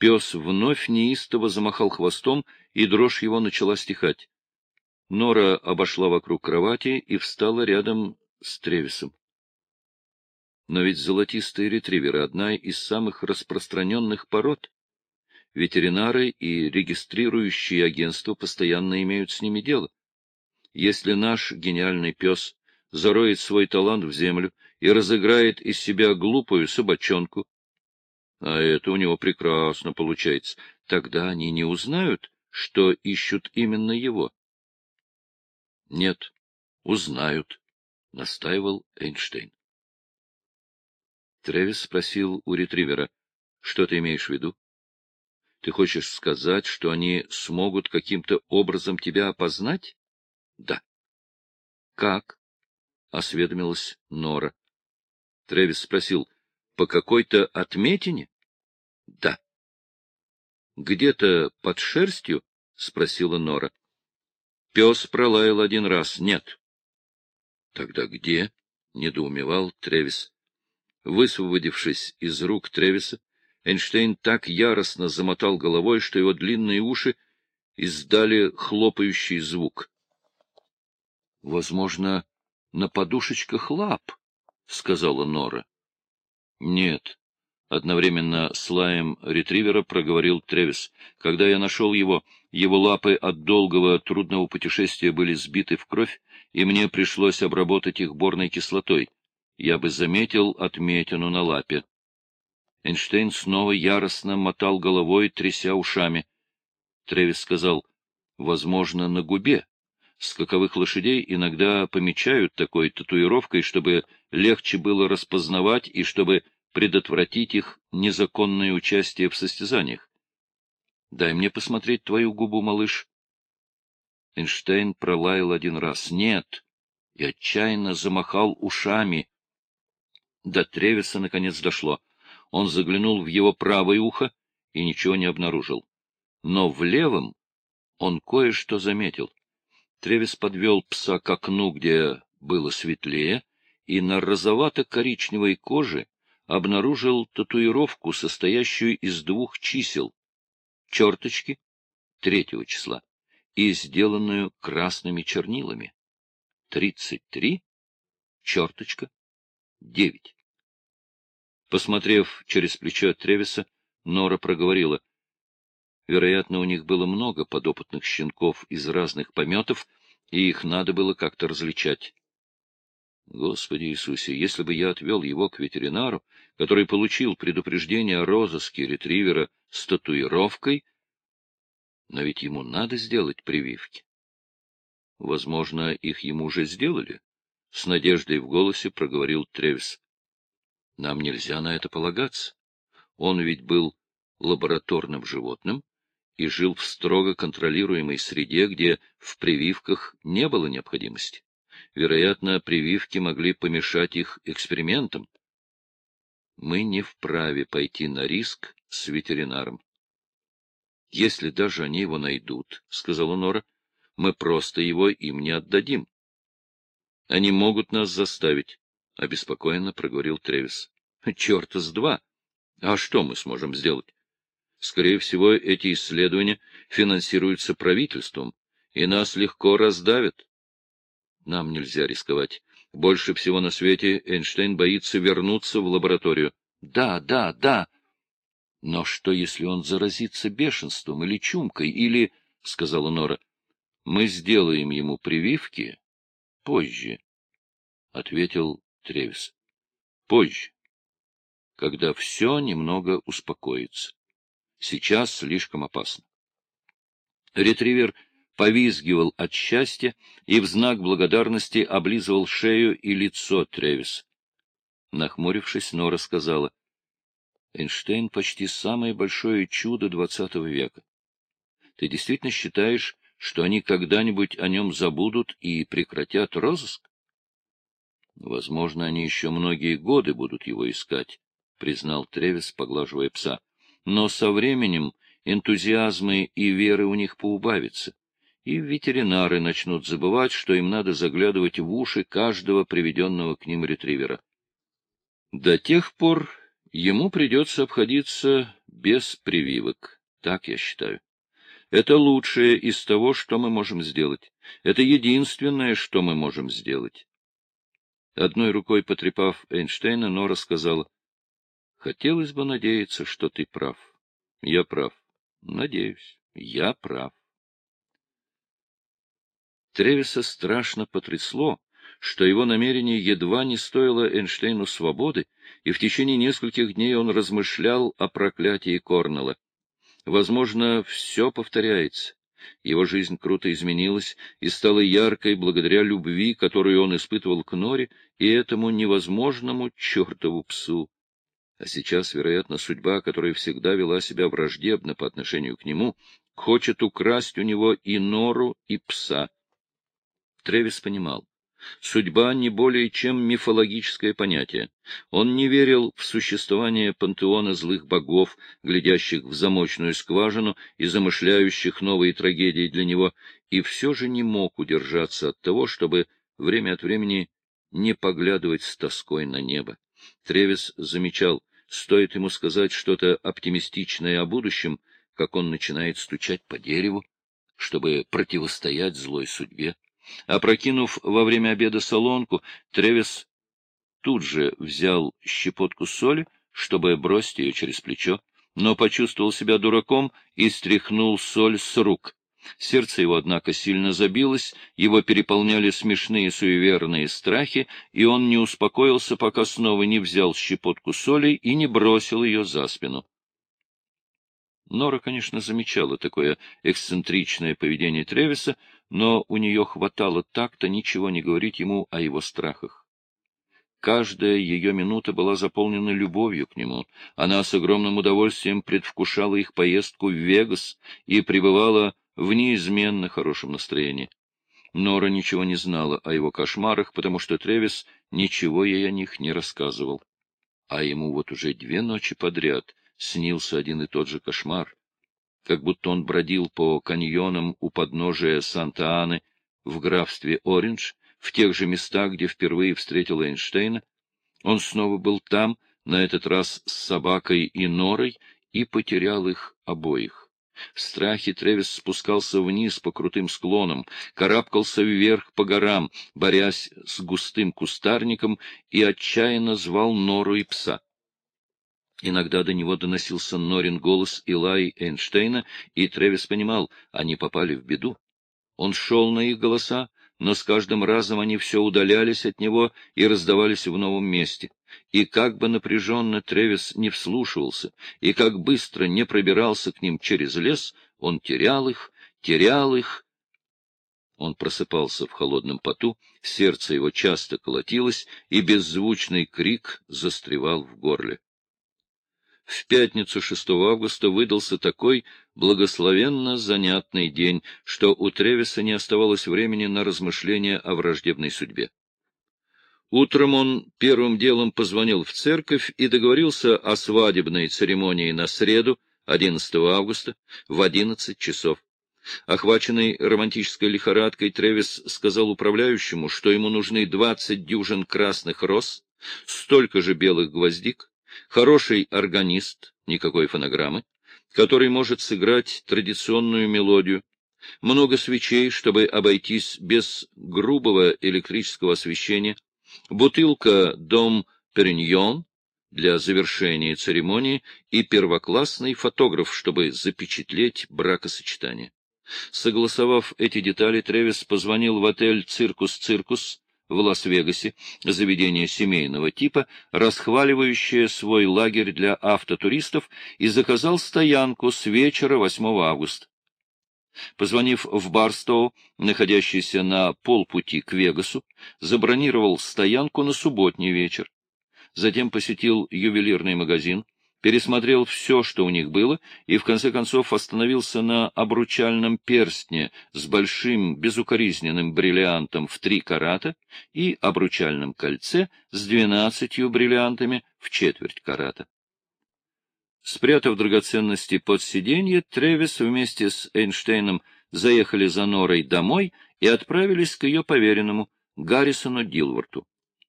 Пес вновь неистово замахал хвостом, и дрожь его начала стихать. Нора обошла вокруг кровати и встала рядом с Тревисом. Но ведь золотистые ретриверы — одна из самых распространенных пород. Ветеринары и регистрирующие агентства постоянно имеют с ними дело. Если наш гениальный пес зароет свой талант в землю и разыграет из себя глупую собачонку, а это у него прекрасно получается, тогда они не узнают, что ищут именно его. — Нет, узнают, — настаивал Эйнштейн. Тревис спросил у ретривера, — что ты имеешь в виду? Ты хочешь сказать, что они смогут каким-то образом тебя опознать? — Да. — Как? — осведомилась Нора. Тревис спросил, — по какой-то отметине? — Да. — Где-то под шерстью? — спросила Нора. Пес пролаял один раз. — Нет. — Тогда где? — недоумевал Тревис. Высвободившись из рук Тревиса, Эйнштейн так яростно замотал головой, что его длинные уши издали хлопающий звук. — Возможно, на подушечках лап, — сказала Нора. — Нет. Одновременно с лаем ретривера проговорил Тревис. Когда я нашел его, его лапы от долгого трудного путешествия были сбиты в кровь, и мне пришлось обработать их борной кислотой я бы заметил отметину на лапе. Эйнштейн снова яростно мотал головой, тряся ушами. Тревис сказал, возможно, на губе. Скаковых лошадей иногда помечают такой татуировкой, чтобы легче было распознавать и чтобы предотвратить их незаконное участие в состязаниях. Дай мне посмотреть твою губу, малыш. Эйнштейн пролаял один раз. Нет. И отчаянно замахал ушами. До Тревиса наконец дошло. Он заглянул в его правое ухо и ничего не обнаружил. Но в левом он кое-что заметил. Тревис подвел пса к окну, где было светлее, и на розовато-коричневой коже обнаружил татуировку, состоящую из двух чисел — черточки третьего числа и сделанную красными чернилами. Тридцать три, черточка, девять. Посмотрев через плечо Тревиса, Нора проговорила. Вероятно, у них было много подопытных щенков из разных пометов, и их надо было как-то различать. Господи Иисусе, если бы я отвел его к ветеринару, который получил предупреждение о розыске ретривера с татуировкой, но ведь ему надо сделать прививки. Возможно, их ему уже сделали, — с надеждой в голосе проговорил Тревис. Нам нельзя на это полагаться. Он ведь был лабораторным животным и жил в строго контролируемой среде, где в прививках не было необходимости. Вероятно, прививки могли помешать их экспериментам. Мы не вправе пойти на риск с ветеринаром. — Если даже они его найдут, — сказала Нора, — мы просто его им не отдадим. Они могут нас заставить, — обеспокоенно проговорил Тревис. — Черта с два! А что мы сможем сделать? Скорее всего, эти исследования финансируются правительством, и нас легко раздавят. Нам нельзя рисковать. Больше всего на свете Эйнштейн боится вернуться в лабораторию. Да, да, да. Но что, если он заразится бешенством или чумкой, или, — сказала Нора, — мы сделаем ему прививки, — Позже, — ответил Тревис. — Позже, когда все немного успокоится. Сейчас слишком опасно. Ретривер повизгивал от счастья и в знак благодарности облизывал шею и лицо Тревис. Нахмурившись, Нора сказала, — Эйнштейн почти самое большое чудо двадцатого века. Ты действительно считаешь, что они когда-нибудь о нем забудут и прекратят розыск? Возможно, они еще многие годы будут его искать, признал Тревис, поглаживая пса. Но со временем энтузиазмы и веры у них поубавятся, и ветеринары начнут забывать, что им надо заглядывать в уши каждого приведенного к ним ретривера. До тех пор ему придется обходиться без прививок. Так я считаю. Это лучшее из того, что мы можем сделать. Это единственное, что мы можем сделать. Одной рукой потрепав Эйнштейна, Нора сказала, — Хотелось бы надеяться, что ты прав. Я прав. Надеюсь, я прав. Тревиса страшно потрясло, что его намерение едва не стоило Эйнштейну свободы, и в течение нескольких дней он размышлял о проклятии Корнелла. Возможно, все повторяется. Его жизнь круто изменилась и стала яркой благодаря любви, которую он испытывал к Норе и этому невозможному чертову псу. А сейчас, вероятно, судьба, которая всегда вела себя враждебно по отношению к нему, хочет украсть у него и Нору, и пса. Тревис понимал. Судьба не более чем мифологическое понятие. Он не верил в существование пантеона злых богов, глядящих в замочную скважину и замышляющих новые трагедии для него, и все же не мог удержаться от того, чтобы время от времени не поглядывать с тоской на небо. Тревис замечал, стоит ему сказать что-то оптимистичное о будущем, как он начинает стучать по дереву, чтобы противостоять злой судьбе. Опрокинув во время обеда солонку, Тревис тут же взял щепотку соли, чтобы бросить ее через плечо, но почувствовал себя дураком и стряхнул соль с рук. Сердце его, однако, сильно забилось, его переполняли смешные суеверные страхи, и он не успокоился, пока снова не взял щепотку соли и не бросил ее за спину. Нора, конечно, замечала такое эксцентричное поведение Тревиса, но у нее хватало так-то ничего не говорить ему о его страхах. Каждая ее минута была заполнена любовью к нему. Она с огромным удовольствием предвкушала их поездку в Вегас и пребывала в неизменно хорошем настроении. Нора ничего не знала о его кошмарах, потому что Тревис ничего ей о них не рассказывал. А ему вот уже две ночи подряд снился один и тот же кошмар, как будто он бродил по каньонам у подножия Санта-Аны в графстве Ориндж, в тех же местах, где впервые встретил Эйнштейна. Он снова был там, на этот раз с собакой и норой, и потерял их обоих. В страхе Тревис спускался вниз по крутым склонам, карабкался вверх по горам, борясь с густым кустарником, и отчаянно звал нору и пса. Иногда до него доносился Норин голос Илай Эйнштейна, и Тревис понимал, они попали в беду. Он шел на их голоса, но с каждым разом они все удалялись от него и раздавались в новом месте. И как бы напряженно Тревис не вслушивался, и как быстро не пробирался к ним через лес, он терял их, терял их. Он просыпался в холодном поту, сердце его часто колотилось, и беззвучный крик застревал в горле. В пятницу 6 августа выдался такой благословенно занятный день, что у Тревиса не оставалось времени на размышления о враждебной судьбе. Утром он первым делом позвонил в церковь и договорился о свадебной церемонии на среду, 11 августа, в 11 часов. Охваченный романтической лихорадкой, Тревис сказал управляющему, что ему нужны 20 дюжин красных роз, столько же белых гвоздик, хороший органист, никакой фонограммы, который может сыграть традиционную мелодию, много свечей, чтобы обойтись без грубого электрического освещения, бутылка «Дом Периньон» для завершения церемонии и первоклассный фотограф, чтобы запечатлеть бракосочетание. Согласовав эти детали, Тревис позвонил в отель «Циркус-Циркус», в Лас-Вегасе, заведение семейного типа, расхваливающее свой лагерь для автотуристов, и заказал стоянку с вечера 8 августа. Позвонив в Барстоу, находящийся на полпути к Вегасу, забронировал стоянку на субботний вечер. Затем посетил ювелирный магазин, пересмотрел все, что у них было, и в конце концов остановился на обручальном перстне с большим безукоризненным бриллиантом в три карата и обручальном кольце с двенадцатью бриллиантами в четверть карата. Спрятав драгоценности под сиденье, Тревис вместе с Эйнштейном заехали за Норой домой и отправились к ее поверенному, Гаррисону Дилворту.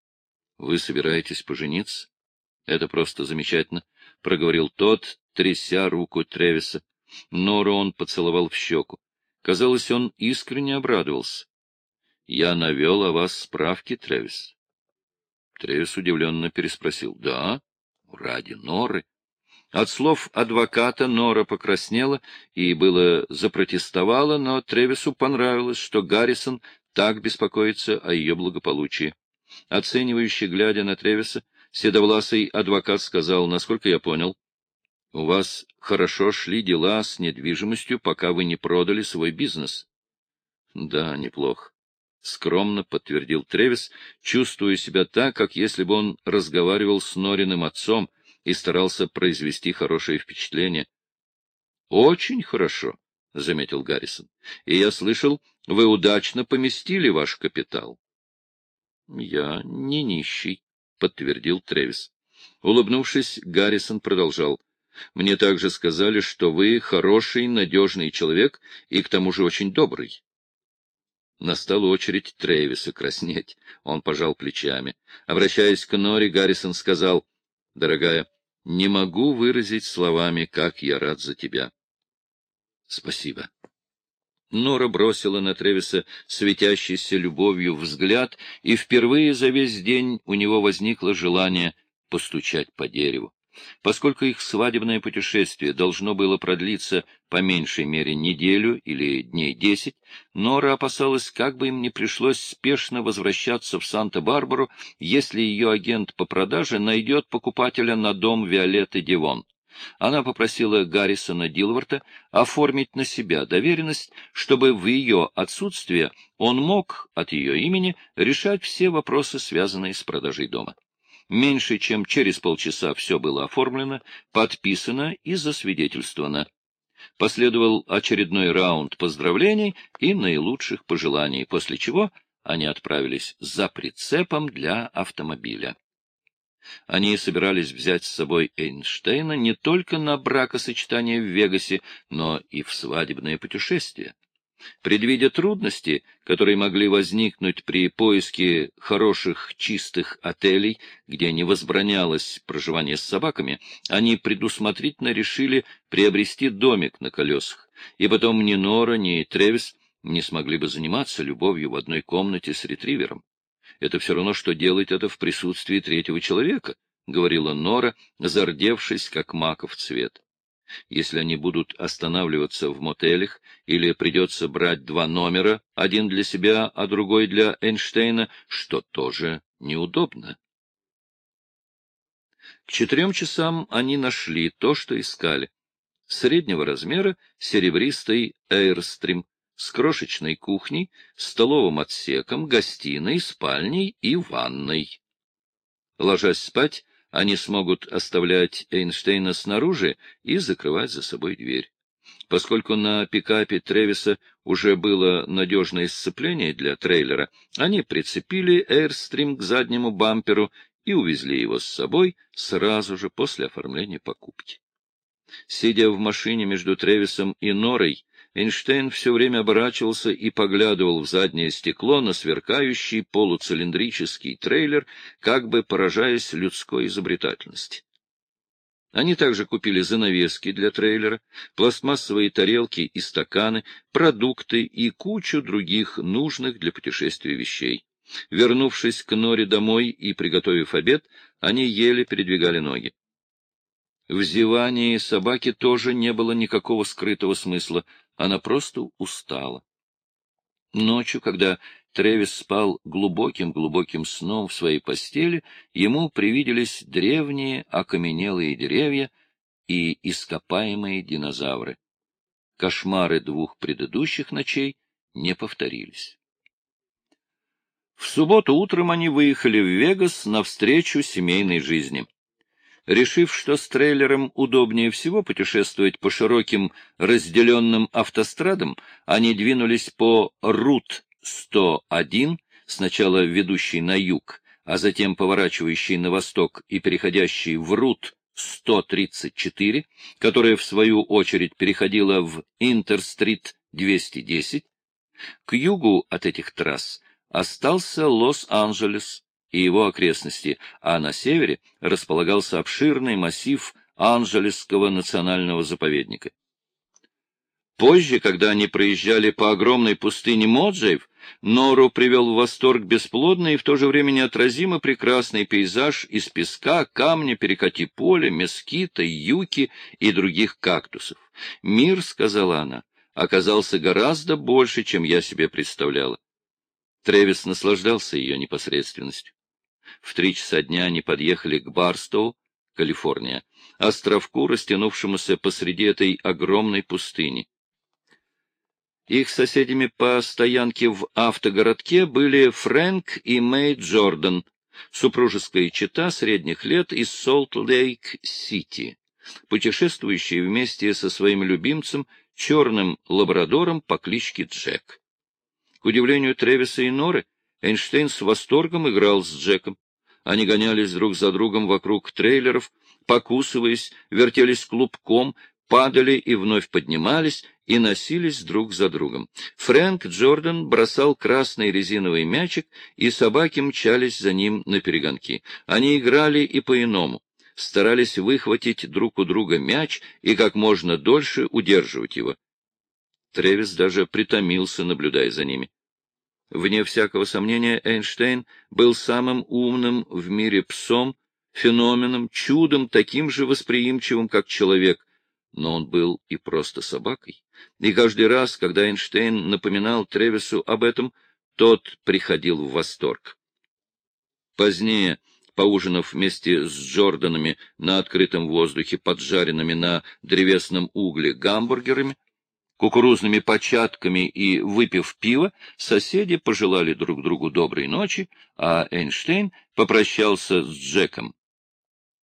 — Вы собираетесь пожениться? — Это просто замечательно. — проговорил тот, тряся руку Тревиса. Нору он поцеловал в щеку. Казалось, он искренне обрадовался. — Я навел о вас справки, Тревис. Тревис удивленно переспросил. — Да? Ради Норы? От слов адвоката Нора покраснела и было запротестовала, но Тревису понравилось, что Гаррисон так беспокоится о ее благополучии. Оценивающий, глядя на Тревиса, седовласый адвокат сказал, насколько я понял, у вас хорошо шли дела с недвижимостью, пока вы не продали свой бизнес. — Да, неплохо. — скромно подтвердил Тревис, чувствуя себя так, как если бы он разговаривал с Нориным отцом и старался произвести хорошее впечатление. — Очень хорошо, — заметил Гаррисон. — И я слышал, вы удачно поместили ваш капитал. — Я не нищий, — подтвердил Тревис. Улыбнувшись, Гаррисон продолжал. — мне также сказали, что вы хороший, надежный человек и к тому же очень добрый. Настала очередь Трейвиса краснеть. Он пожал плечами. Обращаясь к Нори, Гаррисон сказал, — Дорогая, не могу выразить словами, как я рад за тебя. — Спасибо. Нора бросила на Тревиса светящийся любовью взгляд, и впервые за весь день у него возникло желание постучать по дереву. Поскольку их свадебное путешествие должно было продлиться по меньшей мере неделю или дней десять, Нора опасалась, как бы им не пришлось спешно возвращаться в Санта-Барбару, если ее агент по продаже найдет покупателя на дом Виолетты Дивон. Она попросила Гаррисона Дилворта оформить на себя доверенность, чтобы в ее отсутствие он мог от ее имени решать все вопросы, связанные с продажей дома. Меньше чем через полчаса все было оформлено, подписано и засвидетельствовано. Последовал очередной раунд поздравлений и наилучших пожеланий, после чего они отправились за прицепом для автомобиля. Они собирались взять с собой Эйнштейна не только на бракосочетание в Вегасе, но и в свадебное путешествие. Предвидя трудности, которые могли возникнуть при поиске хороших чистых отелей, где не возбранялось проживание с собаками, они предусмотрительно решили приобрести домик на колесах, и потом ни Нора, ни Тревис не смогли бы заниматься любовью в одной комнате с ретривером. Это все равно, что делать это в присутствии третьего человека, — говорила Нора, зардевшись, как маков цвет. Если они будут останавливаться в мотелях или придется брать два номера, один для себя, а другой для Эйнштейна, что тоже неудобно. К четырем часам они нашли то, что искали. Среднего размера серебристый Эйрстрим с крошечной кухней, столовым отсеком, гостиной, спальней и ванной. Ложась спать, они смогут оставлять Эйнштейна снаружи и закрывать за собой дверь. Поскольку на пикапе Тревиса уже было надежное сцепление для трейлера, они прицепили Airstream к заднему бамперу и увезли его с собой сразу же после оформления покупки. Сидя в машине между Тревисом и Норой, Эйнштейн все время оборачивался и поглядывал в заднее стекло на сверкающий полуцилиндрический трейлер, как бы поражаясь людской изобретательности. Они также купили занавески для трейлера, пластмассовые тарелки и стаканы, продукты и кучу других нужных для путешествия вещей. Вернувшись к Норе домой и приготовив обед, они еле передвигали ноги. В зевании собаки тоже не было никакого скрытого смысла — она просто устала. Ночью, когда Тревис спал глубоким-глубоким сном в своей постели, ему привиделись древние окаменелые деревья и ископаемые динозавры. Кошмары двух предыдущих ночей не повторились. В субботу утром они выехали в Вегас навстречу семейной жизни. Решив, что с трейлером удобнее всего путешествовать по широким разделенным автострадам, они двинулись по Рут-101, сначала ведущий на юг, а затем поворачивающий на восток и переходящий в Рут-134, которая, в свою очередь, переходила в Интерстрит 210. К югу от этих трасс остался Лос-Анджелес, и его окрестности, а на севере располагался обширный массив Анжелесского национального заповедника. Позже, когда они проезжали по огромной пустыне Моджаев, Нору привел в восторг бесплодный и в то же время неотразимо прекрасный пейзаж из песка, камня, перекати поля, мескита, юки и других кактусов. «Мир», — сказала она, — оказался гораздо больше, чем я себе представляла. Тревис наслаждался ее непосредственностью. В три часа дня они подъехали к Барстоу, Калифорния, островку, растянувшемуся посреди этой огромной пустыни. Их соседями по стоянке в автогородке были Фрэнк и Мэй Джордан, супружеская чета средних лет из Солт-Лейк-Сити, путешествующие вместе со своим любимцем, черным лабрадором по кличке Джек. К удивлению Тревиса и Норы, Эйнштейн с восторгом играл с Джеком. Они гонялись друг за другом вокруг трейлеров, покусываясь, вертелись клубком, падали и вновь поднимались и носились друг за другом. Фрэнк Джордан бросал красный резиновый мячик, и собаки мчались за ним на перегонки. Они играли и по-иному, старались выхватить друг у друга мяч и как можно дольше удерживать его. Тревис даже притомился, наблюдая за ними. Вне всякого сомнения, Эйнштейн был самым умным в мире псом, феноменом, чудом, таким же восприимчивым, как человек, но он был и просто собакой. И каждый раз, когда Эйнштейн напоминал Тревису об этом, тот приходил в восторг. Позднее, поужинав вместе с Джорданами на открытом воздухе, поджаренными на древесном угле гамбургерами, кукурузными початками и выпив пиво, соседи пожелали друг другу доброй ночи, а Эйнштейн попрощался с Джеком.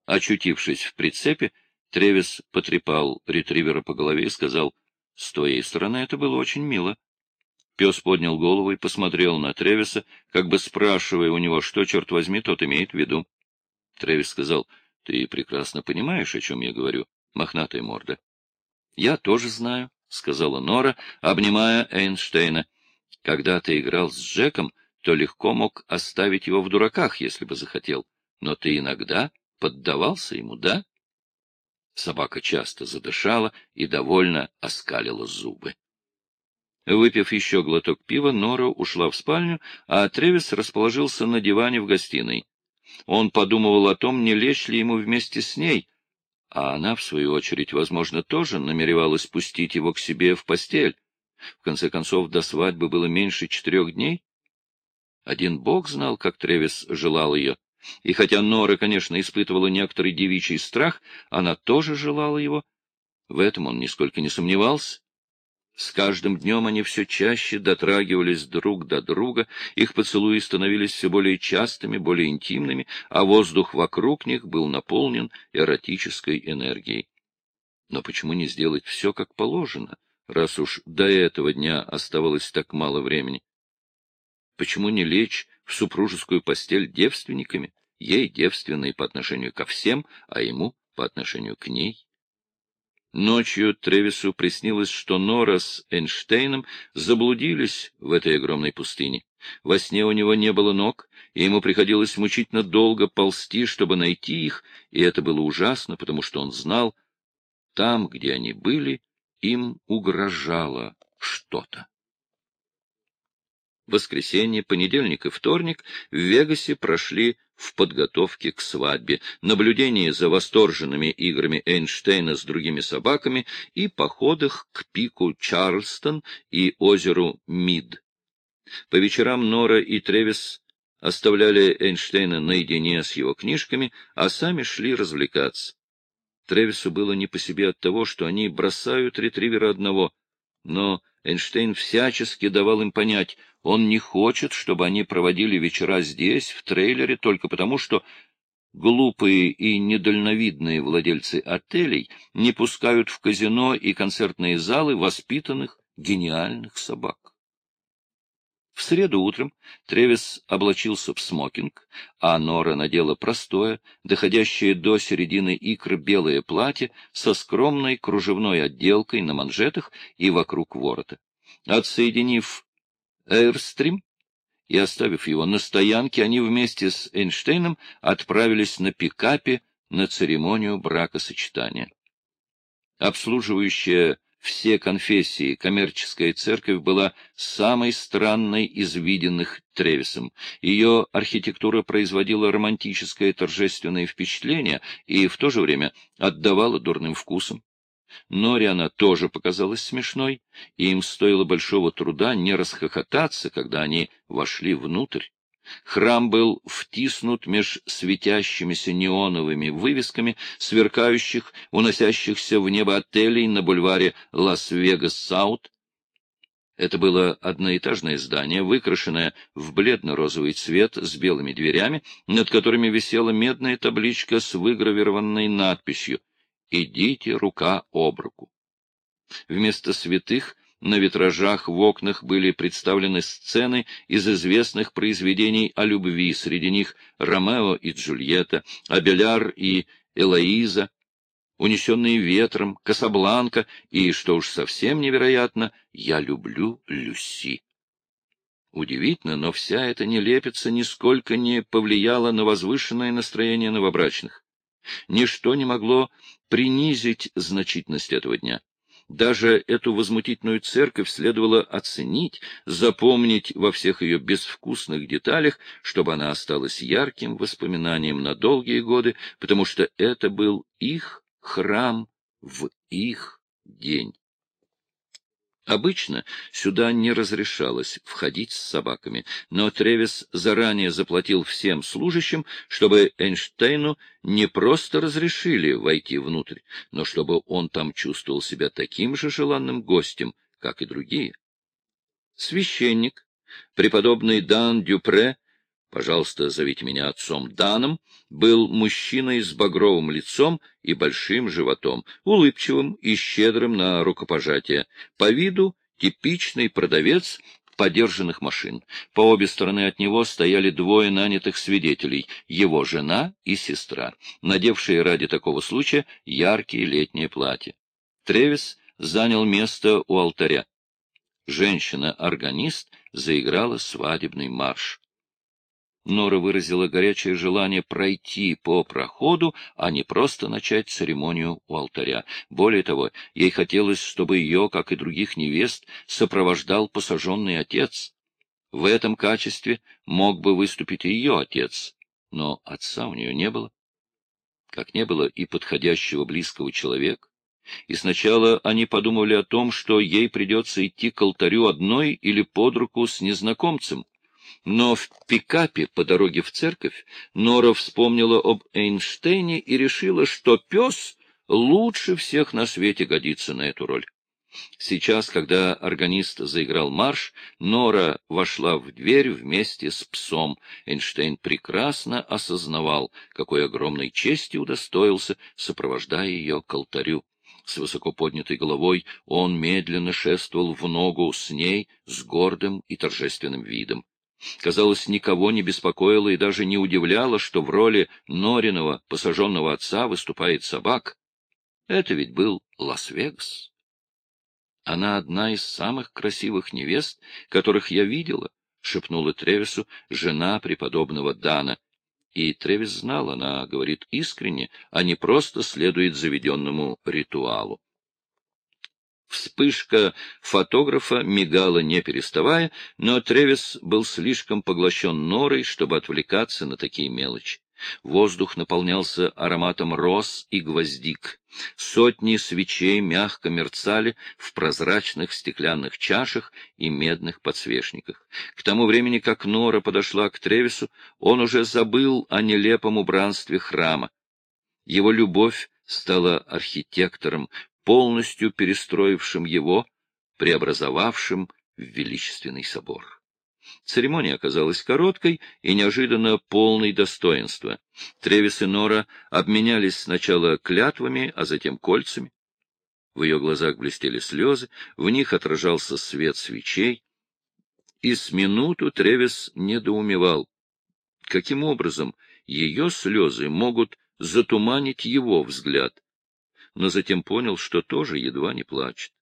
Очутившись в прицепе, Тревис потрепал ретривера по голове и сказал, — С твоей стороны это было очень мило. Пес поднял голову и посмотрел на Тревиса, как бы спрашивая у него, что, черт возьми, тот имеет в виду. Тревис сказал, — Ты прекрасно понимаешь, о чем я говорю, мохнатая морда. — Я тоже знаю, — сказала Нора, обнимая Эйнштейна. — Когда ты играл с Джеком, то легко мог оставить его в дураках, если бы захотел. Но ты иногда поддавался ему, да? Собака часто задышала и довольно оскалила зубы. Выпив еще глоток пива, Нора ушла в спальню, а Тревис расположился на диване в гостиной. Он подумывал о том, не лечь ли ему вместе с ней, а она, в свою очередь, возможно, тоже намеревалась пустить его к себе в постель. В конце концов, до свадьбы было меньше четырех дней. Один бог знал, как Тревис желал ее. И хотя Нора, конечно, испытывала некоторый девичий страх, она тоже желала его. В этом он нисколько не сомневался. С каждым днем они все чаще дотрагивались друг до друга, их поцелуи становились все более частыми, более интимными, а воздух вокруг них был наполнен эротической энергией. Но почему не сделать все как положено, раз уж до этого дня оставалось так мало времени? Почему не лечь в супружескую постель девственниками, ей девственной по отношению ко всем, а ему по отношению к ней? Ночью Тревису приснилось, что Нора с Эйнштейном заблудились в этой огромной пустыне. Во сне у него не было ног, и ему приходилось мучительно долго ползти, чтобы найти их, и это было ужасно, потому что он знал, там, где они были, им угрожало что-то воскресенье, понедельник и вторник в Вегасе прошли в подготовке к свадьбе, наблюдении за восторженными играми Эйнштейна с другими собаками и походах к пику Чарльстон и озеру Мид. По вечерам Нора и Тревис оставляли Эйнштейна наедине с его книжками, а сами шли развлекаться. Тревису было не по себе от того, что они бросают ретривера одного, но Эйнштейн всячески давал им понять, он не хочет, чтобы они проводили вечера здесь, в трейлере, только потому, что глупые и недальновидные владельцы отелей не пускают в казино и концертные залы воспитанных гениальных собак. В среду утром Тревис облачился в смокинг, а Нора надела простое, доходящее до середины икр белое платье со скромной кружевной отделкой на манжетах и вокруг ворота. Отсоединив Эйрстрим и оставив его на стоянке, они вместе с Эйнштейном отправились на пикапе на церемонию бракосочетания. Обслуживающая все конфессии коммерческая церковь была самой странной из виденных Тревисом. Ее архитектура производила романтическое торжественное впечатление и в то же время отдавала дурным вкусом. Норе она тоже показалась смешной, и им стоило большого труда не расхохотаться, когда они вошли внутрь. Храм был втиснут меж светящимися неоновыми вывесками, сверкающих, уносящихся в небо отелей на бульваре Лас-Вегас-Саут. Это было одноэтажное здание, выкрашенное в бледно-розовый цвет с белыми дверями, над которыми висела медная табличка с выгравированной надписью «Идите рука об руку». Вместо святых на витражах в окнах были представлены сцены из известных произведений о любви, среди них «Ромео и Джульетта», «Абеляр и Элоиза», «Унесенные ветром», «Касабланка» и, что уж совсем невероятно, «Я люблю Люси». Удивительно, но вся эта нелепица нисколько не повлияла на возвышенное настроение новобрачных. Ничто не могло принизить значительность этого дня. Даже эту возмутительную церковь следовало оценить, запомнить во всех ее безвкусных деталях, чтобы она осталась ярким воспоминанием на долгие годы, потому что это был их храм в их день. Обычно сюда не разрешалось входить с собаками, но Тревис заранее заплатил всем служащим, чтобы Эйнштейну не просто разрешили войти внутрь, но чтобы он там чувствовал себя таким же желанным гостем, как и другие. Священник, преподобный Дан Дюпре, пожалуйста, зовите меня отцом Даном, был мужчиной с багровым лицом и большим животом, улыбчивым и щедрым на рукопожатие, по виду типичный продавец подержанных машин. По обе стороны от него стояли двое нанятых свидетелей, его жена и сестра, надевшие ради такого случая яркие летние платья. Тревис занял место у алтаря. Женщина-органист заиграла свадебный марш. Нора выразила горячее желание пройти по проходу, а не просто начать церемонию у алтаря. Более того, ей хотелось, чтобы ее, как и других невест, сопровождал посаженный отец. В этом качестве мог бы выступить ее отец, но отца у нее не было. Как не было и подходящего близкого человека. И сначала они подумали о том, что ей придется идти к алтарю одной или под руку с незнакомцем. Но в пикапе по дороге в церковь Нора вспомнила об Эйнштейне и решила, что пес лучше всех на свете годится на эту роль. Сейчас, когда органист заиграл марш, Нора вошла в дверь вместе с псом. Эйнштейн прекрасно осознавал, какой огромной чести удостоился, сопровождая ее к алтарю. С высоко поднятой головой он медленно шествовал в ногу с ней с гордым и торжественным видом. Казалось, никого не беспокоило и даже не удивляло, что в роли Нориного посаженного отца выступает собак. Это ведь был Лас-Вегас. Она одна из самых красивых невест, которых я видела, — шепнула Тревису жена преподобного Дана. И Тревис знал, она говорит искренне, а не просто следует заведенному ритуалу. Вспышка фотографа мигала не переставая, но Тревис был слишком поглощен норой, чтобы отвлекаться на такие мелочи. Воздух наполнялся ароматом роз и гвоздик. Сотни свечей мягко мерцали в прозрачных стеклянных чашах и медных подсвечниках. К тому времени, как Нора подошла к Тревису, он уже забыл о нелепом убранстве храма. Его любовь стала архитектором, полностью перестроившим его, преобразовавшим в величественный собор. Церемония оказалась короткой и неожиданно полной достоинства. Тревис и Нора обменялись сначала клятвами, а затем кольцами. В ее глазах блестели слезы, в них отражался свет свечей. И с минуту Тревис недоумевал, каким образом ее слезы могут затуманить его взгляд — но затем понял, что тоже едва не плачет.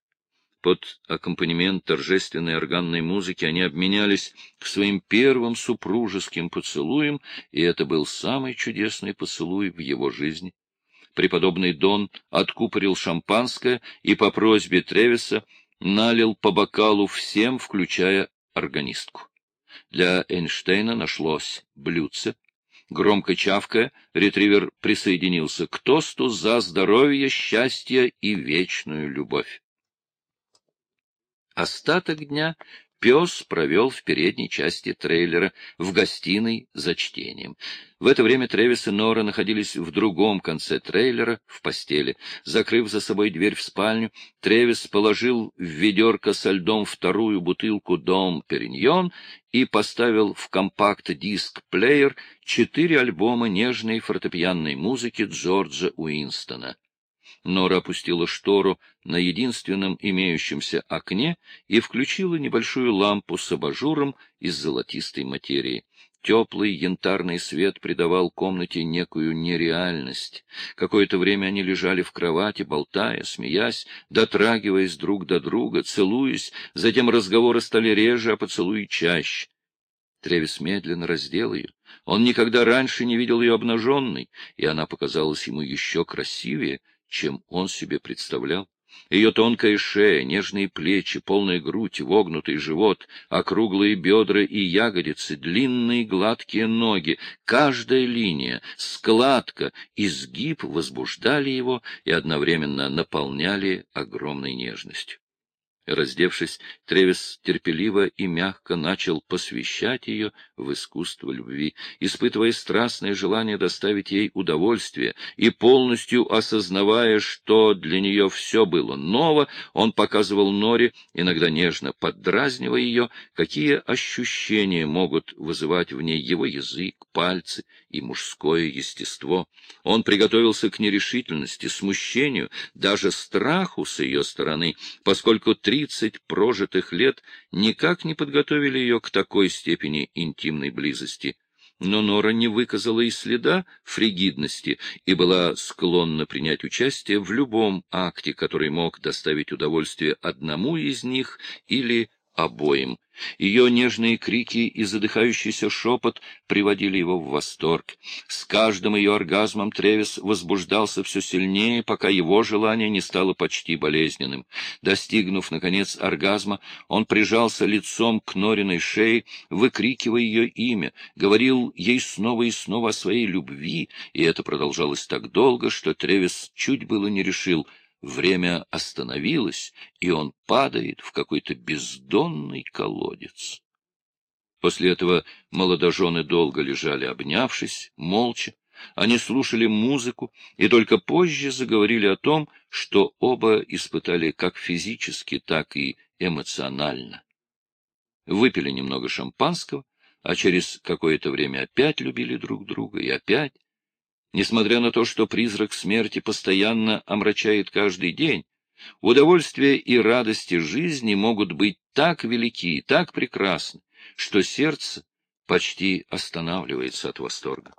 Под аккомпанемент торжественной органной музыки они обменялись своим первым супружеским поцелуем, и это был самый чудесный поцелуй в его жизни. Преподобный Дон откупорил шампанское и по просьбе Тревиса налил по бокалу всем, включая органистку. Для Эйнштейна нашлось блюдце. Громко чавкая, ретривер присоединился к тосту за здоровье, счастье и вечную любовь. Остаток дня Пес провел в передней части трейлера, в гостиной за чтением. В это время Тревис и Нора находились в другом конце трейлера, в постели. Закрыв за собой дверь в спальню, Тревис положил в ведерко со льдом вторую бутылку «Дом Периньон» и поставил в компакт-диск-плеер четыре альбома нежной фортепианной музыки Джорджа Уинстона. Нора опустила штору на единственном имеющемся окне и включила небольшую лампу с абажуром из золотистой материи. Теплый янтарный свет придавал комнате некую нереальность. Какое-то время они лежали в кровати, болтая, смеясь, дотрагиваясь друг до друга, целуясь, затем разговоры стали реже, а поцелуи чаще. Тревис медленно раздел ее. Он никогда раньше не видел ее обнаженной, и она показалась ему еще красивее — чем он себе представлял. Ее тонкая шея, нежные плечи, полная грудь, вогнутый живот, округлые бедра и ягодицы, длинные гладкие ноги, каждая линия, складка, изгиб возбуждали его и одновременно наполняли огромной нежностью. Раздевшись, Тревис терпеливо и мягко начал посвящать ее в искусство любви, испытывая страстное желание доставить ей удовольствие и полностью осознавая, что для нее все было ново, он показывал Норе, иногда нежно поддразнивая ее, какие ощущения могут вызывать в ней его язык, пальцы и мужское естество. Он приготовился к нерешительности, смущению, даже страху с ее стороны, поскольку тридцать прожитых лет никак не подготовили ее к такой степени интимной близости. Но Нора не выказала и следа фригидности и была склонна принять участие в любом акте, который мог доставить удовольствие одному из них или обоим. Ее нежные крики и задыхающийся шепот приводили его в восторг. С каждым ее оргазмом Тревис возбуждался все сильнее, пока его желание не стало почти болезненным. Достигнув, наконец, оргазма, он прижался лицом к Нориной шее, выкрикивая ее имя, говорил ей снова и снова о своей любви, и это продолжалось так долго, что Тревис чуть было не решил — Время остановилось, и он падает в какой-то бездонный колодец. После этого молодожены долго лежали, обнявшись, молча. Они слушали музыку и только позже заговорили о том, что оба испытали как физически, так и эмоционально. Выпили немного шампанского, а через какое-то время опять любили друг друга и опять. Несмотря на то, что призрак смерти постоянно омрачает каждый день, удовольствие и радости жизни могут быть так велики, так прекрасны, что сердце почти останавливается от восторга.